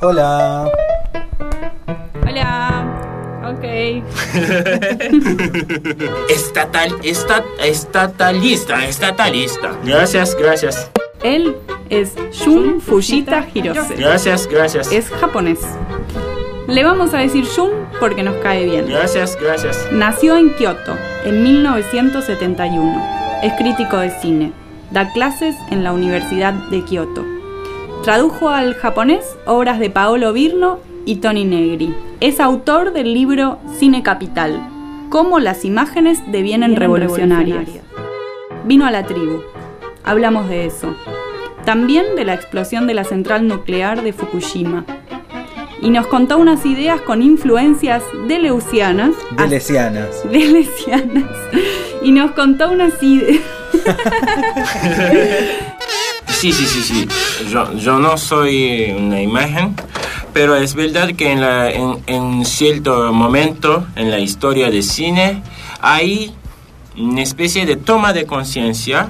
Hola. Hola. Ok. Estatal, esta, estatalista, estatalista. Gracias, gracias. Él es Jun Fujita Hirose. Gracias, gracias. Es japonés. Le vamos a decir Jun porque nos cae bien. Gracias, gracias. Nació en Kioto en 1971. Es crítico de cine. Da clases en la Universidad de Kioto. Tradujo al japonés obras de Paolo Virno y Tony Negri. Es autor del libro Cine Capital, cómo las imágenes devienen revolucionarias. Vino a la tribu. Hablamos de eso. También de la explosión de la central nuclear de Fukushima. Y nos contó unas ideas con influencias deleucianas. Delesianas. Deleucianas. Y nos contó unas ideas. Sí, sí, sí, sí. Yo, yo no soy una imagen, pero es verdad que en, la, en, en cierto momento en la historia del cine hay una especie de toma de conciencia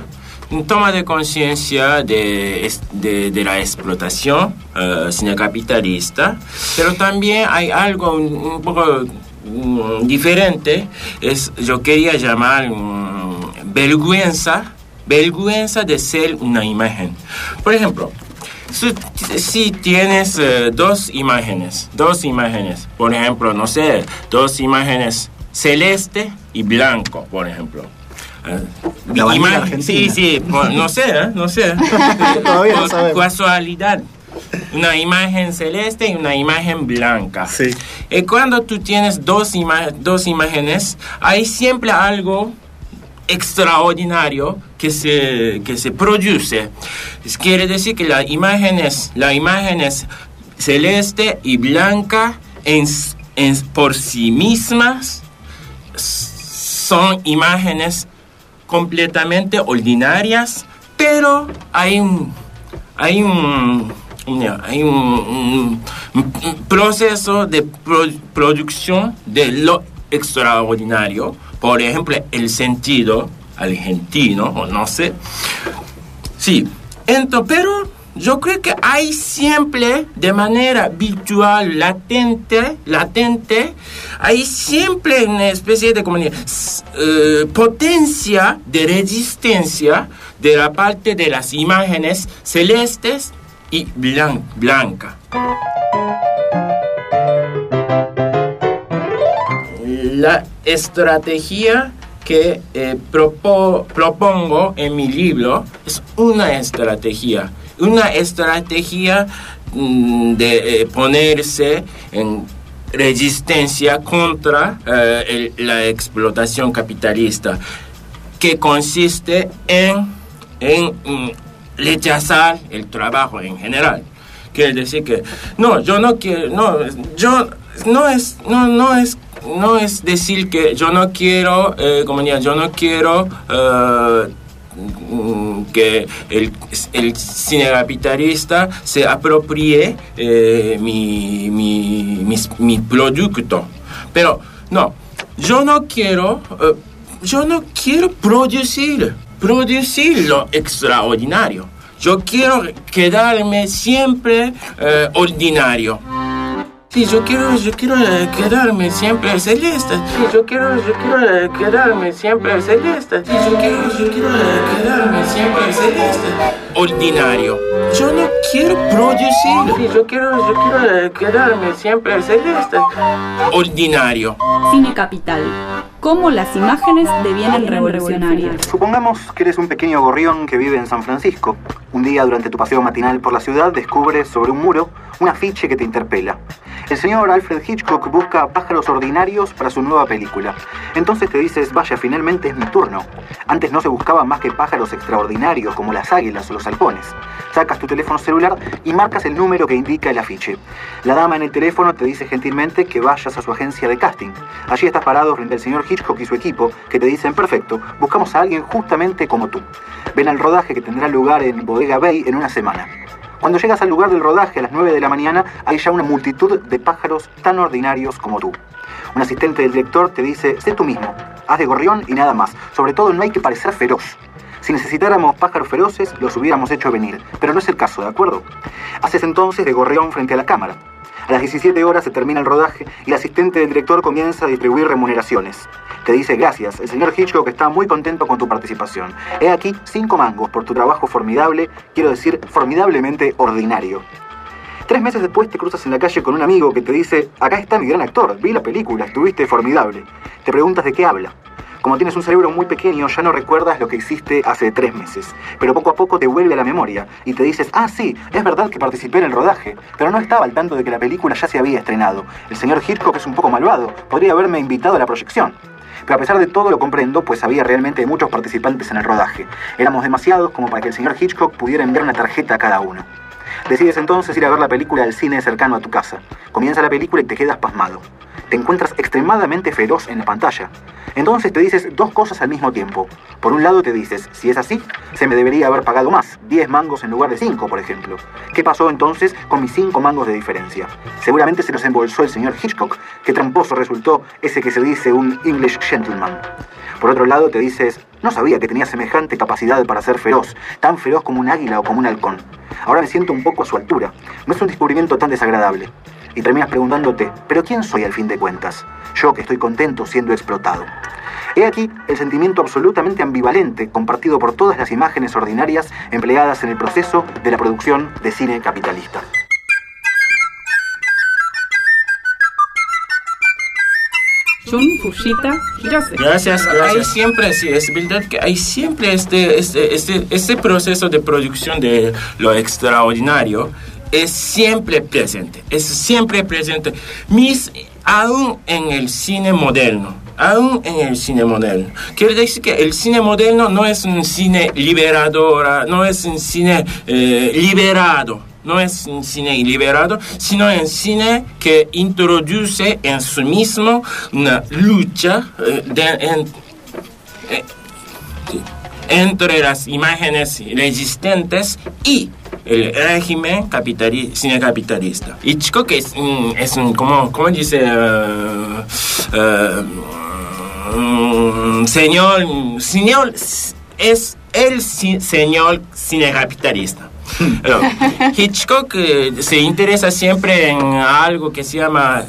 toma de conciencia de, de, de la explotación eh, cinecapitalista, pero también hay algo un, un poco mm, diferente, es, yo quería llamar mm, vergüenza, vergüenza de ser una imagen. Por ejemplo, si, si tienes eh, dos imágenes, dos imágenes, por ejemplo, no sé, dos imágenes celeste y blanco, por ejemplo. Eh, La bandera argentina. Sí, sí, no sé, ¿eh? no sé. Todavía no sabemos. casualidad. Una imagen celeste y una imagen blanca. Sí. Y cuando tú tienes dos, ima- dos imágenes, hay siempre algo extraordinario que se, que se produce. Quiere decir que la imagen es, la imagen es celeste y blanca en, en- por sí mismas son imágenes completamente ordinarias, pero hay un, hay un, hay un, proceso de pro- producción de lo extraordinario, por ejemplo, el sentido argentino, o no sé. Sí, entonces, pero yo creo que hay siempre de manera virtual, latente, latente, hay siempre una especie de como, eh, potencia de resistencia de la parte de las imágenes celestes y blan- blanca. La estrategia que eh, propo- propongo en mi libro es una estrategia, una estrategia mm, de eh, ponerse en resistencia contra eh, la explotación capitalista, que consiste en, en mm, rechazar el trabajo en general. Quiere decir que no, yo no quiero, no, yo no es, no, no es, no es decir que yo no quiero, eh, como diría, yo no quiero eh, que el, cine capitalista se apropie eh, mi, mi, mi producto. Pero no, yo no quiero, yo no quiero producir, producir lo extraordinario. Yo quiero quedarme siempre ordinario. Sí, yo quiero, yo quiero eh, quedarme siempre celeste. Sí, yo quiero, yo quiero eh, quedarme siempre celeste. Sí, yo quiero, yo quiero eh, quedarme siempre celeste. Ordinario. Yo no quiero producir. Sí, yo quiero, yo quiero quedarme siempre celeste. Ordinario. Cine Capital. Cómo las imágenes devienen revolucionarias. Supongamos que eres un pequeño gorrión que vive en San Francisco. Un día durante tu paseo matinal por la ciudad descubres sobre un muro un afiche que te interpela. El señor Alfred Hitchcock busca pájaros ordinarios para su nueva película. Entonces te dices, vaya, finalmente es mi turno. Antes no se buscaban más que pájaros extraordinarios como las águilas o los halcones. Sacas tu teléfono celular y marcas el número que indica el afiche. La dama en el teléfono te dice gentilmente que vayas a su agencia de casting. Allí estás parado frente al señor Hitchcock y su equipo, que te dicen, perfecto, buscamos a alguien justamente como tú. Ven al rodaje que tendrá lugar en Bodega Bay en una semana. Cuando llegas al lugar del rodaje a las 9 de la mañana, hay ya una multitud de pájaros tan ordinarios como tú. Un asistente del director te dice, sé tú mismo, haz de gorrión y nada más. Sobre todo no hay que parecer feroz. Si necesitáramos pájaros feroces, los hubiéramos hecho venir, pero no es el caso, ¿de acuerdo? Haces entonces de gorrión frente a la cámara. A las 17 horas se termina el rodaje y el asistente del director comienza a distribuir remuneraciones. Te dice gracias, el señor Hitchcock está muy contento con tu participación. He aquí cinco mangos por tu trabajo formidable, quiero decir, formidablemente ordinario. Tres meses después te cruzas en la calle con un amigo que te dice, acá está mi gran actor, vi la película, estuviste formidable. Te preguntas de qué habla. Como tienes un cerebro muy pequeño, ya no recuerdas lo que hiciste hace tres meses. Pero poco a poco te vuelve a la memoria y te dices, ah, sí, es verdad que participé en el rodaje, pero no estaba al tanto de que la película ya se había estrenado. El señor Hitchcock es un poco malvado, podría haberme invitado a la proyección. Pero a pesar de todo lo comprendo, pues había realmente muchos participantes en el rodaje. Éramos demasiados como para que el señor Hitchcock pudiera enviar una tarjeta a cada uno. Decides entonces ir a ver la película al cine cercano a tu casa. Comienza la película y te quedas pasmado. Te encuentras extremadamente feroz en la pantalla. Entonces te dices dos cosas al mismo tiempo. Por un lado te dices, si es así, se me debería haber pagado más, 10 mangos en lugar de 5, por ejemplo. ¿Qué pasó entonces con mis 5 mangos de diferencia? Seguramente se los embolsó el señor Hitchcock. Qué tramposo resultó ese que se dice un English gentleman. Por otro lado te dices, no sabía que tenía semejante capacidad para ser feroz, tan feroz como un águila o como un halcón. Ahora me siento un poco a su altura. No es un descubrimiento tan desagradable. Y terminas preguntándote, ¿pero quién soy al fin de cuentas? Yo que estoy contento siendo explotado. He aquí el sentimiento absolutamente ambivalente compartido por todas las imágenes ordinarias empleadas en el proceso de la producción de cine capitalista. Jun Fujita Hirose. Gracias, Hay siempre, sí, es verdad que hay siempre este, este, este, este proceso de producción de lo extraordinario. Es siempre presente, es siempre presente. Mis, aún en el cine moderno, aún en el cine moderno. Quiere decir que el cine moderno no es un cine liberador, no es un cine eh, liberado no es un cine liberado, sino un cine que introduce en sí mismo una lucha eh, de, eh, entre las imágenes resistentes y el régimen capitali cine capitalista. Hitchcock es, es un, como, como dice, uh, uh, señor, señor, es el señor cine capitalista. Hitchcock eh, se interesa siempre en algo que se llama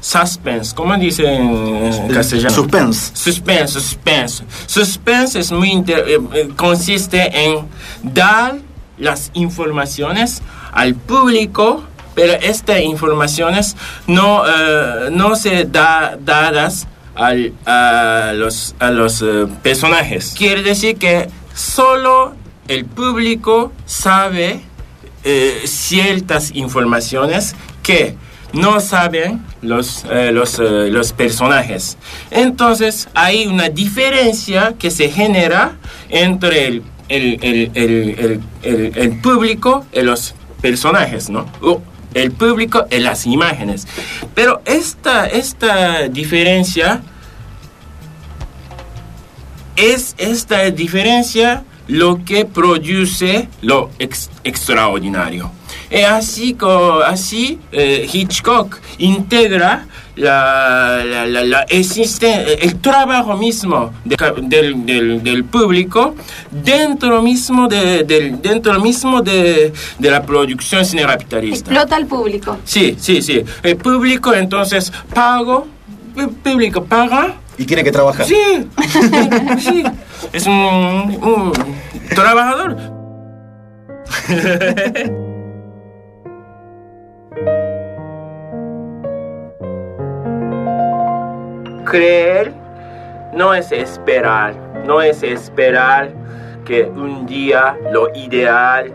suspense. ¿Cómo dice en castellano? Suspense. Suspense, suspense. Suspense es muy eh, eh, consiste en dar las informaciones al público, pero estas informaciones no, no se da dadas a los, a los personajes. Quiere decir que solo el público sabe eh, ciertas informaciones que no saben los, eh, los, eh, los, personajes. Entonces hay una diferencia que se genera entre el, el, el, el público y los personajes, ¿no? el público y las imágenes. Pero esta, esta diferencia es esta diferencia lo que produce lo extraordinario. Y así, así eh, Hitchcock integra la, la, la, el trabajo mismo del, del, del, público dentro mismo de, del, dentro mismo de, de la producción cinecapitalista. Explota al público. Sí, sí, sí. El público entonces pago, el público paga. Y tiene que trabajar. Sí, sí. Es un, un trabajador. Creer no es esperar, no es esperar que un día lo ideal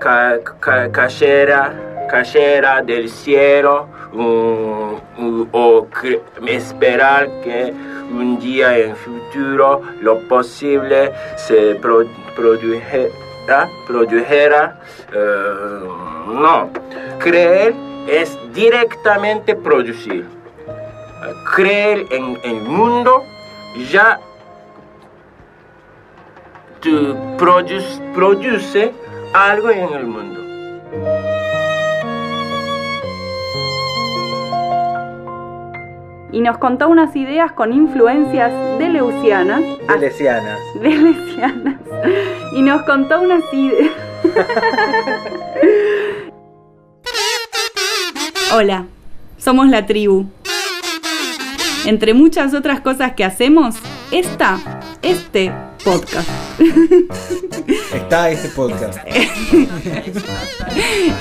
ca ca cayera, cayera del cielo o esperar que un día en futuro lo posible se produjera, produjera eh, no. Creer es directamente producir. Creer en el mundo ya tú produce, produce algo en el mundo. y nos contó unas ideas con influencias de leucianas. Delesianas. De leucianas. Y nos contó unas ideas. Hola, somos la tribu. Entre muchas otras cosas que hacemos, está este podcast. Está este podcast.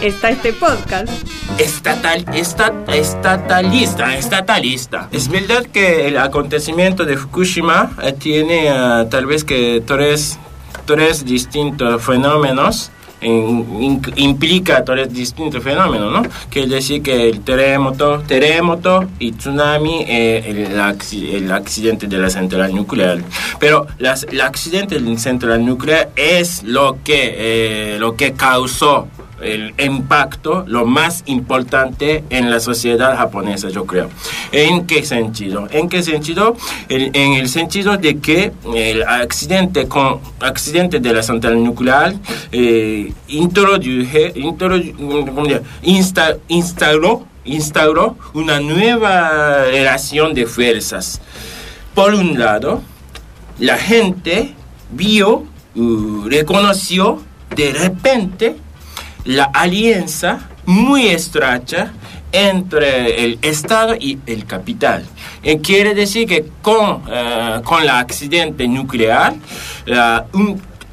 Está este podcast. Estatal, esta, estatalista, estatalista. Es verdad que el acontecimiento de Fukushima eh, tiene eh, tal vez que tres, tres distintos fenómenos. In- implica tres distintos fenómenos, ¿no? Quiere decir que el terremoto, terremoto y tsunami, eh, el, acci- el accidente de la central nuclear. Pero las- el accidente de la central nuclear es lo que, eh, lo que causó el impacto lo más importante en la sociedad japonesa, yo creo. ¿En qué sentido? ¿En qué sentido? El- en el sentido de que el accidente, con, accidente de la central nuclear eh, introduje, introdu- ¿cómo diría? Insta- instauró, instauró una nueva relación de fuerzas. Por un lado, la gente vio, uh, reconoció de repente la alianza muy estrecha entre el Estado y el capital. Eh, quiere decir que con, eh, con el accidente nuclear,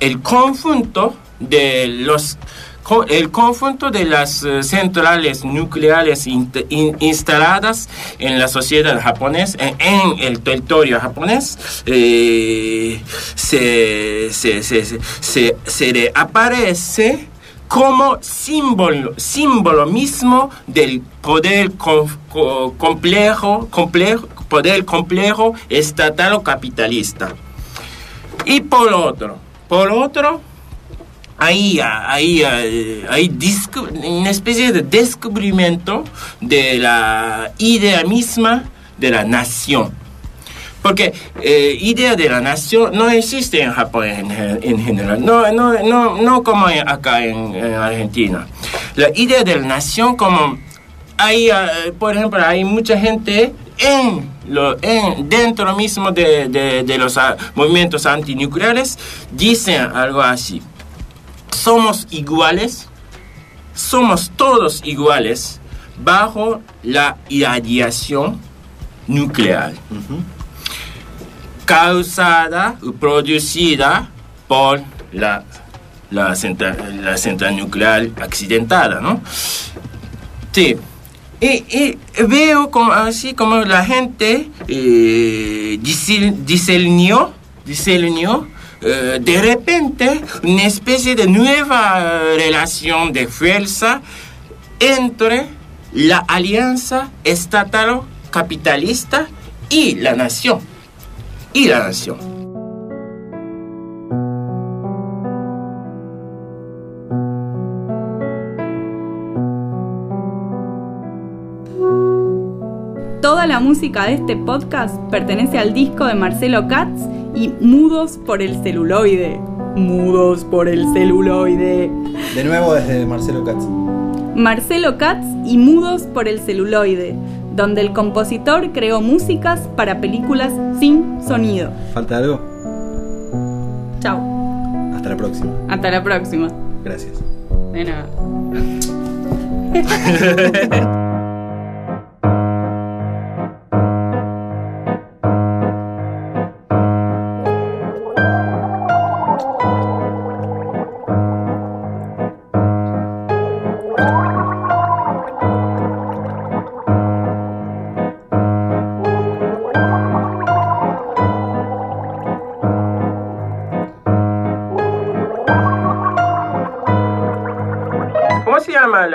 el conjunto de los el conjunto de las eh, centrales nucleares instaladas en la sociedad japonesa, en, el territorio japonés, eh, se, se, se, se, aparece como símbolo, símbolo mismo del poder com- co- complejo, complejo, poder complejo estatal o capitalista. Y por otro, por otro, hay, hay, hay, una especie de descubrimiento de la idea misma de la nación. Porque eh, idea de la nación no existe en Japón en, en general, no, no, no, no como acá en, en Argentina. La idea de la nación como hay, eh, por ejemplo, hay mucha gente en lo, en, dentro mismo de, de- de los ah, movimientos antinucleares, dicen algo así. Somos iguales, somos todos iguales bajo la irradiación nuclear causada y producida por la, la, central, la central nuclear accidentada, ¿no? Sí. Y, y veo como, así como la gente eh, discernió, discernió, eh, de repente una especie de nueva relación de fuerza entre la alianza estatal capitalista y la nación y la nación. Toda la música de este podcast pertenece al disco de Marcelo Katz y Mudos por el celuloide. Mudos por el celuloide. De nuevo desde Marcelo Katz. Marcelo Katz y Mudos por el celuloide, donde el compositor creó músicas para películas sin sonido. ¿Falta algo? Chao. Hasta la próxima. Hasta la próxima. Gracias. De nada.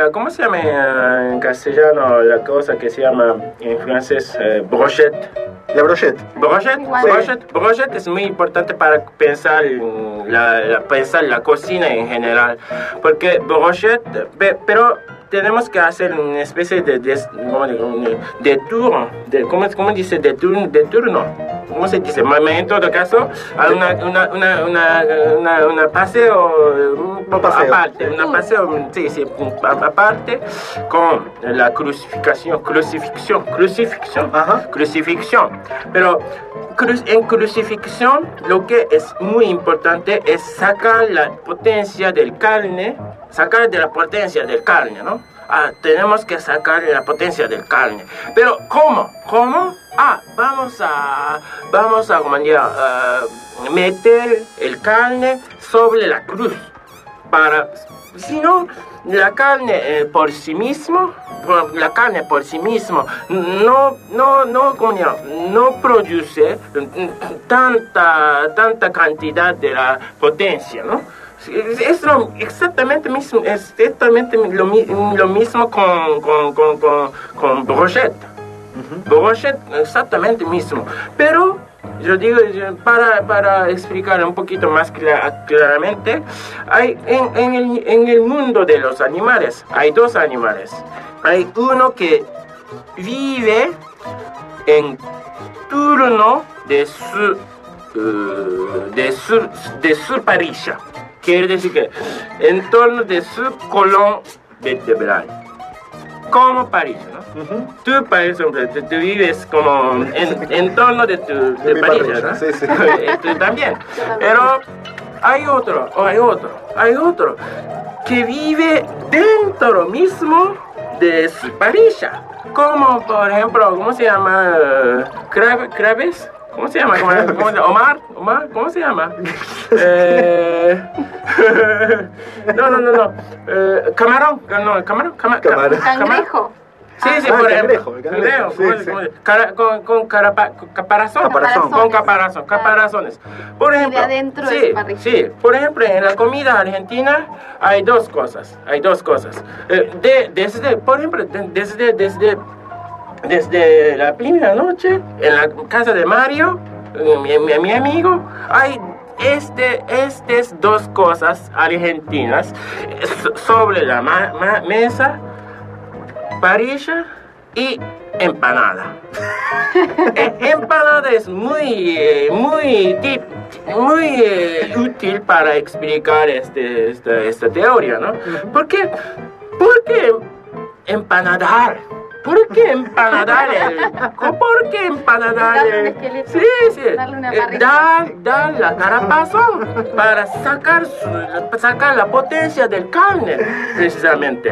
la, cómo se llama eh, en castellano la cosa que se llama en francés eh, brochette? La brochette. Brochette, brochette, brochette es muy importante para pensar en la, la- pensar la cocina en general, porque brochette, pe- pero tenemos que hacer una especie de, des- ¿cómo digo? Un- de turno, de, ¿cómo, cómo dice? De turno, de turno. ¿Cómo se dice? En todo caso, a una, una, una, una, una, una paseo un paseo. aparte, una paseo, a- aparte, con la crucifixión, crucifixión, crucifixión, Ajá. crucifixión. Pero cru- en crucifixión lo que es muy importante es sacar la potencia del carne, sacar de la potencia del carne, ¿no? Ah, tenemos que sacar la potencia del carne. Pero ¿cómo? ¿Cómo? Ah, vamos a, vamos a, ah, meter el carne sobre la cruz para si no la carne eh, por sí mismo la carne por sí mismo no no no no produce tanta tanta cantidad de la potencia no es lo, exactamente mismo exactamente lo, lo mismo con con con con, con brochette. Brochette exactamente mismo. Pero yo digo, para, para explicar un poquito más cla- claramente, hay, en, el, en el mundo de los animales hay dos animales. Hay uno que vive en turno de su, eh, de su, de su parilla. Quiere decir que en torno de su colon vertebral como parilla, ¿no? Tú, por ejemplo, tú, tú vives como en, en torno de tu de parrilla, ¿no? sí, sí. Eh, tú también. Pero hay otro, hay otro, hay otro que vive dentro mismo de su. Como, por ejemplo, ¿cómo se llama? Crab- ¿Crabes? ¿Cómo se llama? ¿Cómo, cómo se- Omar, Omar, ¿cómo se llama? Eh, no, no, no, no. Eh, camarón, no, camarón, cama- ca- Camarón. Cangrejo. Sí, sí, Ah, por ejemplo. cangrejo, el cangrejo, ¿cómo sí, se- sí. cómo se- cara- con, con, carapa- con caparazón. Caparazón. Con caparazón, caparazones. Por ejemplo. sí, sí, por ejemplo, en la comida argentina hay dos cosas. Hay dos cosas. Eh, de, desde, por ejemplo, de- desde, desde, desde la primera noche, en la casa de Mario, eh, mi, mi- mi amigo, hay este, estas dos cosas argentinas eh, so- sobre la ma- ma- mesa parilla y empanada. Eh, empanada es muy, eh, muy, tip- muy eh, útil para explicar este, esta, esta teoría, ¿no? ¿Por qué? ¿Por qué empanadar? ¿Por qué empanadar el, ¿Por qué un el-. Sí, sí. Eh, dar la carapazo para sacar, su- sacar la potencia del carne, precisamente.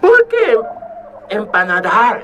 ¿Por qué empanadar?